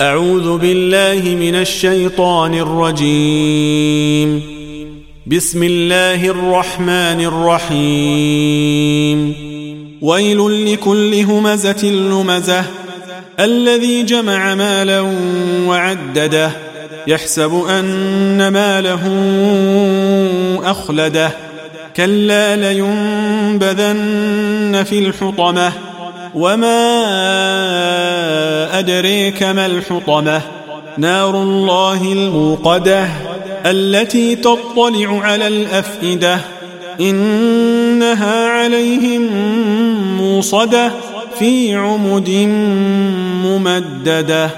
أعوذ بالله من الشيطان الرجيم. بسم الله الرحمن الرحيم. ويل لكل همزة لمزة. الذي جمع مالا وعدده يحسب أن ماله أخلده. كلا لينبذن في الحطمة. وما أدريك ما الحطمة؟ نار الله الموقدة التي تطلع على الأفئدة إنها عليهم موصدة في عمد ممددة.